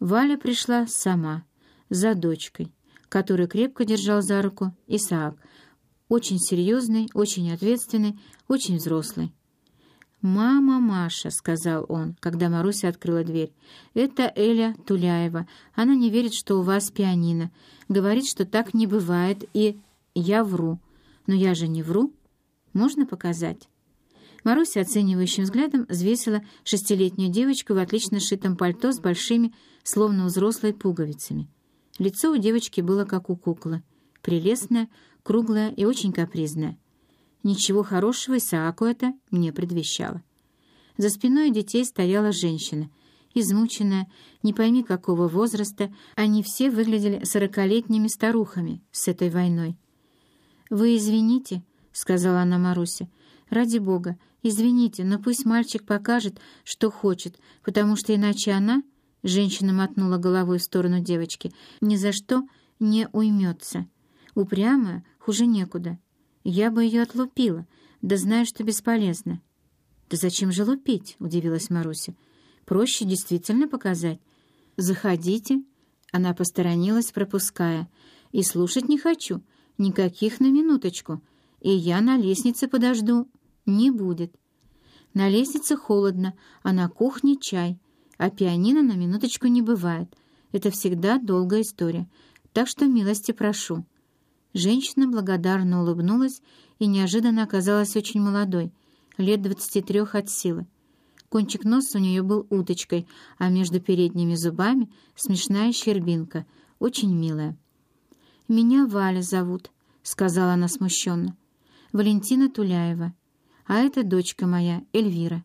Валя пришла сама, за дочкой, которую крепко держал за руку Исаак, очень серьезный, очень ответственный, очень взрослый. «Мама Маша», — сказал он, когда Маруся открыла дверь, — «это Эля Туляева. Она не верит, что у вас пианино. Говорит, что так не бывает, и я вру. Но я же не вру. Можно показать?» Маруся оценивающим взглядом взвесила шестилетнюю девочку в отлично сшитом пальто с большими, словно у взрослой, пуговицами. Лицо у девочки было как у куклы, прелестное, круглое и очень капризное. Ничего хорошего Исааку это не предвещало. За спиной детей стояла женщина, измученная, не пойми какого возраста, они все выглядели сорокалетними старухами с этой войной. «Вы извините», — сказала она Марусе, — «ради бога, извините, но пусть мальчик покажет, что хочет, потому что иначе она...» Женщина мотнула головой в сторону девочки. «Ни за что не уймется. Упрямая, хуже некуда. Я бы ее отлупила, да знаю, что бесполезно». «Да зачем же лупить?» — удивилась Маруся. «Проще действительно показать. Заходите». Она посторонилась, пропуская. «И слушать не хочу. Никаких на минуточку. И я на лестнице подожду. Не будет. На лестнице холодно, а на кухне чай. А пианино на минуточку не бывает. Это всегда долгая история. Так что милости прошу». Женщина благодарно улыбнулась и неожиданно оказалась очень молодой, лет двадцати трех от силы. Кончик носа у нее был уточкой, а между передними зубами смешная щербинка, очень милая. «Меня Валя зовут», — сказала она смущенно. «Валентина Туляева. А это дочка моя, Эльвира.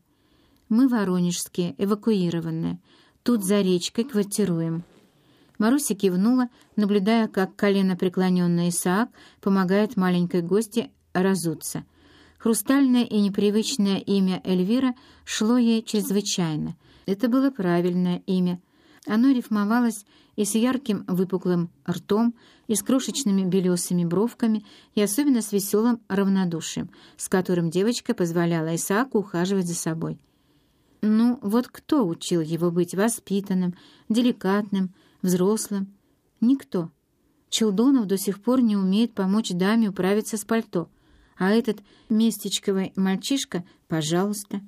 Мы воронежские, эвакуированные. Тут за речкой квартируем». Маруся кивнула, наблюдая, как колено преклоненный Исаак помогает маленькой гости разуться. Хрустальное и непривычное имя Эльвира шло ей чрезвычайно. Это было правильное имя. Оно рифмовалось и с ярким выпуклым ртом, и с крошечными белесыми бровками, и особенно с веселым равнодушием, с которым девочка позволяла Исааку ухаживать за собой. Ну, вот кто учил его быть воспитанным, деликатным, взрослым. Никто. Челдонов до сих пор не умеет помочь даме управиться с пальто, а этот местечковый мальчишка, пожалуйста,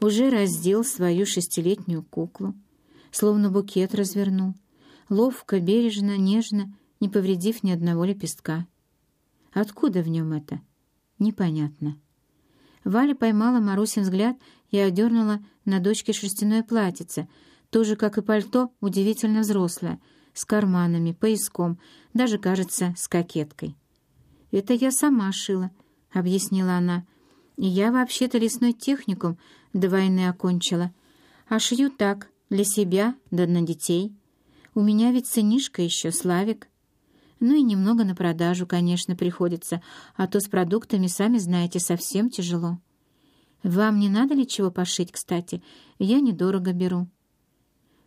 уже раздел свою шестилетнюю куклу, словно букет развернул, ловко, бережно, нежно, не повредив ни одного лепестка. Откуда в нем это? Непонятно. Валя поймала Марусин взгляд и одернула на дочке шерстяное платьице — тоже, как и пальто, удивительно взрослое, с карманами, пояском, даже, кажется, с кокеткой. «Это я сама шила», — объяснила она. «И я вообще-то лесной техникум до войны окончила. А шью так, для себя, да на детей. У меня ведь сынишка еще, Славик. Ну и немного на продажу, конечно, приходится, а то с продуктами, сами знаете, совсем тяжело. Вам не надо ли чего пошить, кстати? Я недорого беру».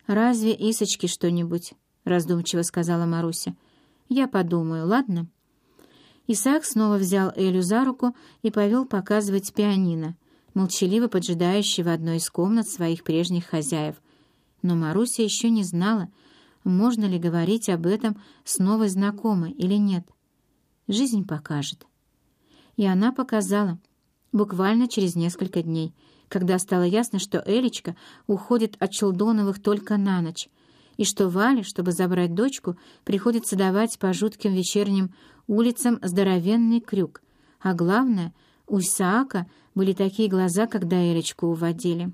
«Разве Исочки что-нибудь?» — раздумчиво сказала Маруся. «Я подумаю, ладно?» Исаак снова взял Элю за руку и повел показывать пианино, молчаливо поджидающий в одной из комнат своих прежних хозяев. Но Маруся еще не знала, можно ли говорить об этом с новой знакомой или нет. Жизнь покажет. И она показала, буквально через несколько дней — когда стало ясно, что Элечка уходит от Челдоновых только на ночь, и что Вале, чтобы забрать дочку, приходится давать по жутким вечерним улицам здоровенный крюк. А главное, у Исаака были такие глаза, когда Элечку уводили.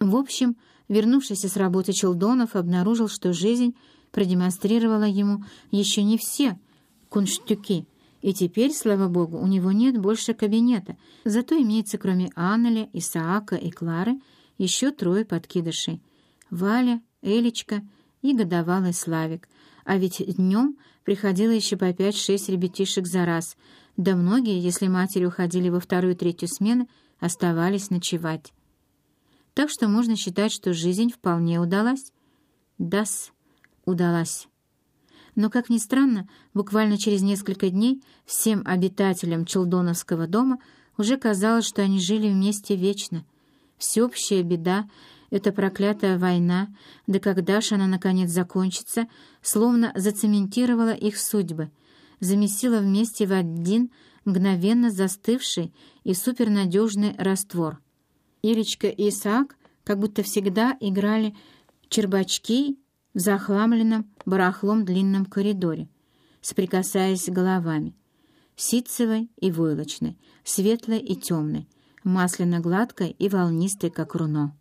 В общем, вернувшийся с работы Челдонов обнаружил, что жизнь продемонстрировала ему еще не все кунштюки — и теперь, слава богу, у него нет больше кабинета, зато имеется кроме Аннеля, Исаака и Клары еще трое подкидышей — Валя, Элечка и годовалый Славик. А ведь днем приходило еще по пять-шесть ребятишек за раз, да многие, если матери уходили во вторую-третью смены, оставались ночевать. Так что можно считать, что жизнь вполне удалась. Дас, удалась. Но, как ни странно, буквально через несколько дней всем обитателям Челдоновского дома уже казалось, что они жили вместе вечно. Всеобщая беда, Эта проклятая война, да когда ж она наконец закончится, словно зацементировала их судьбы, замесила вместе в один мгновенно застывший и супернадежный раствор. Ирочка и Исаак как будто всегда играли чербачки в захламленном барахлом длинном коридоре, соприкасаясь головами, ситцевой и войлочной, светлой и темной, масляно-гладкой и волнистой, как руно.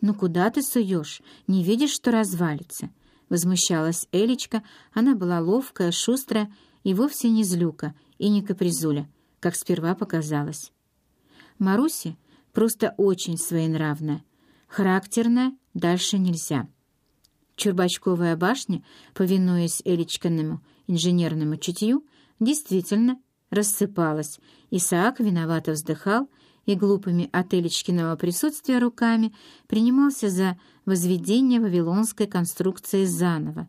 «Ну куда ты суешь? Не видишь, что развалится?» Возмущалась Элечка, она была ловкая, шустрая и вовсе не злюка и не капризуля, как сперва показалось. Маруся просто очень своенравная, характерная, дальше нельзя. Чурбачковая башня, повинуясь Элечкиному инженерному чутью, действительно рассыпалась. Исаак виновато вздыхал и глупыми от Элечкиного присутствия руками принимался за возведение вавилонской конструкции заново.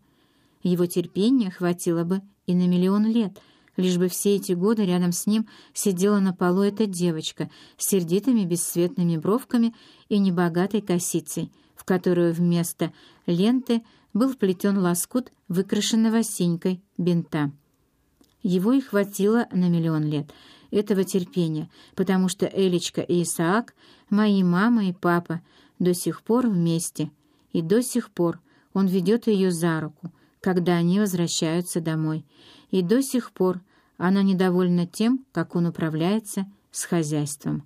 Его терпения хватило бы и на миллион лет, лишь бы все эти годы рядом с ним сидела на полу эта девочка с сердитыми бесцветными бровками и небогатой косицей, в которую вместо ленты был вплетен лоскут выкрашенного синькой бинта. Его и хватило на миллион лет — этого терпения, потому что Элечка и Исаак, мои мама и папа, до сих пор вместе, и до сих пор он ведет ее за руку, когда они возвращаются домой, и до сих пор она недовольна тем, как он управляется с хозяйством.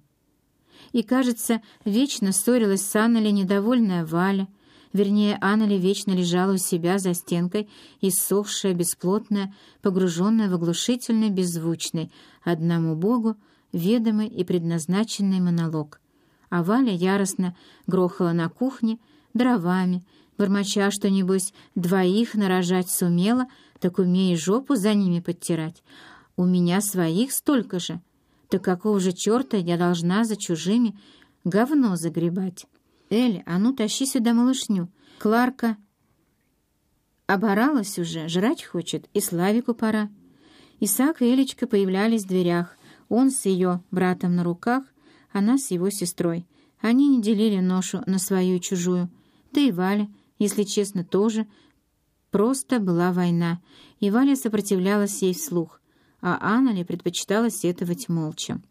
И, кажется, вечно ссорилась с Анной недовольная Валя, Вернее, Аннели вечно лежала у себя за стенкой, иссохшая, бесплотная, погруженная в оглушительный, беззвучный, одному Богу, ведомый и предназначенный монолог. А Валя яростно грохала на кухне дровами, бормоча, что, небось, двоих нарожать сумела, так умей жопу за ними подтирать. У меня своих столько же. Так какого же черта я должна за чужими говно загребать?» «Эль, а ну тащи сюда малышню. Кларка оборалась уже, жрать хочет, и Славику пора». Исаак и Элечка появлялись в дверях. Он с ее братом на руках, она с его сестрой. Они не делили ношу на свою и чужую. Да и Валя, если честно, тоже. Просто была война, и Валя сопротивлялась ей вслух, а Анна предпочитала сетовать молча.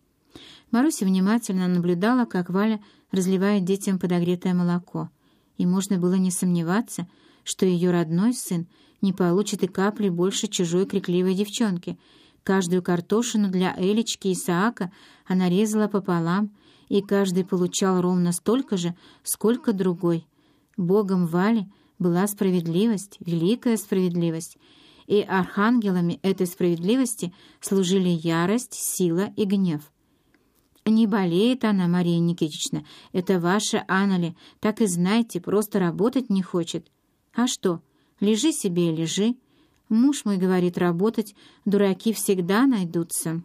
Маруся внимательно наблюдала, как Валя разливает детям подогретое молоко, и можно было не сомневаться, что ее родной сын не получит и капли больше чужой крикливой девчонки. Каждую картошину для Элечки и Исаака она резала пополам, и каждый получал ровно столько же, сколько другой. Богом Вали была справедливость, великая справедливость, и архангелами этой справедливости служили ярость, сила и гнев. «Не болеет она, Мария Никитична. Это ваша Аннали. Так и знайте, просто работать не хочет. А что, лежи себе и лежи. Муж мой говорит работать, дураки всегда найдутся».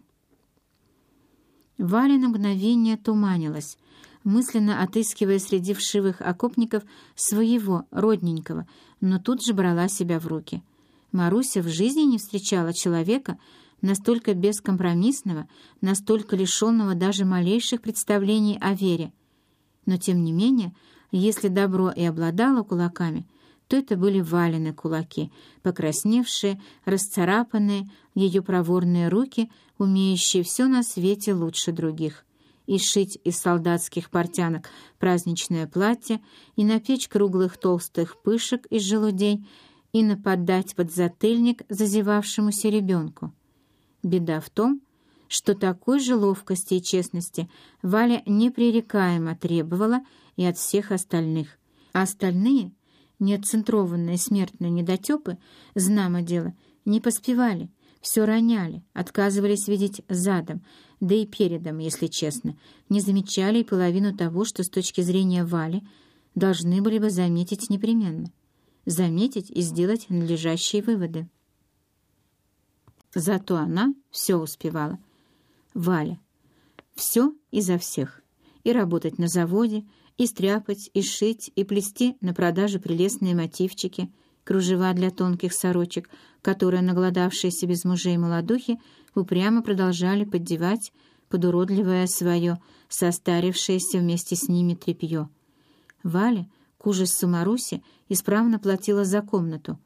Валя на мгновение туманилась, мысленно отыскивая среди вшивых окопников своего, родненького, но тут же брала себя в руки. Маруся в жизни не встречала человека, настолько бескомпромиссного, настолько лишенного даже малейших представлений о вере. Но, тем не менее, если добро и обладало кулаками, то это были валены кулаки, покрасневшие, расцарапанные, ее проворные руки, умеющие все на свете лучше других. И шить из солдатских портянок праздничное платье, и напечь круглых толстых пышек из желудей, и нападать под затыльник зазевавшемуся ребенку. Беда в том, что такой же ловкости и честности Валя непререкаемо требовала и от всех остальных. А остальные, неотцентрованные смертные недотепы, знамо дело, не поспевали, все роняли, отказывались видеть задом, да и передом, если честно, не замечали и половину того, что с точки зрения Вали должны были бы заметить непременно. Заметить и сделать надлежащие выводы. Зато она все успевала. Валя. Все изо всех. И работать на заводе, и стряпать, и шить, и плести на продажу прелестные мотивчики, кружева для тонких сорочек, которые наголодавшиеся без мужей молодухи упрямо продолжали поддевать под уродливое свое, состарившееся вместе с ними тряпье. Валя, к ужасу Маруси, исправно платила за комнату,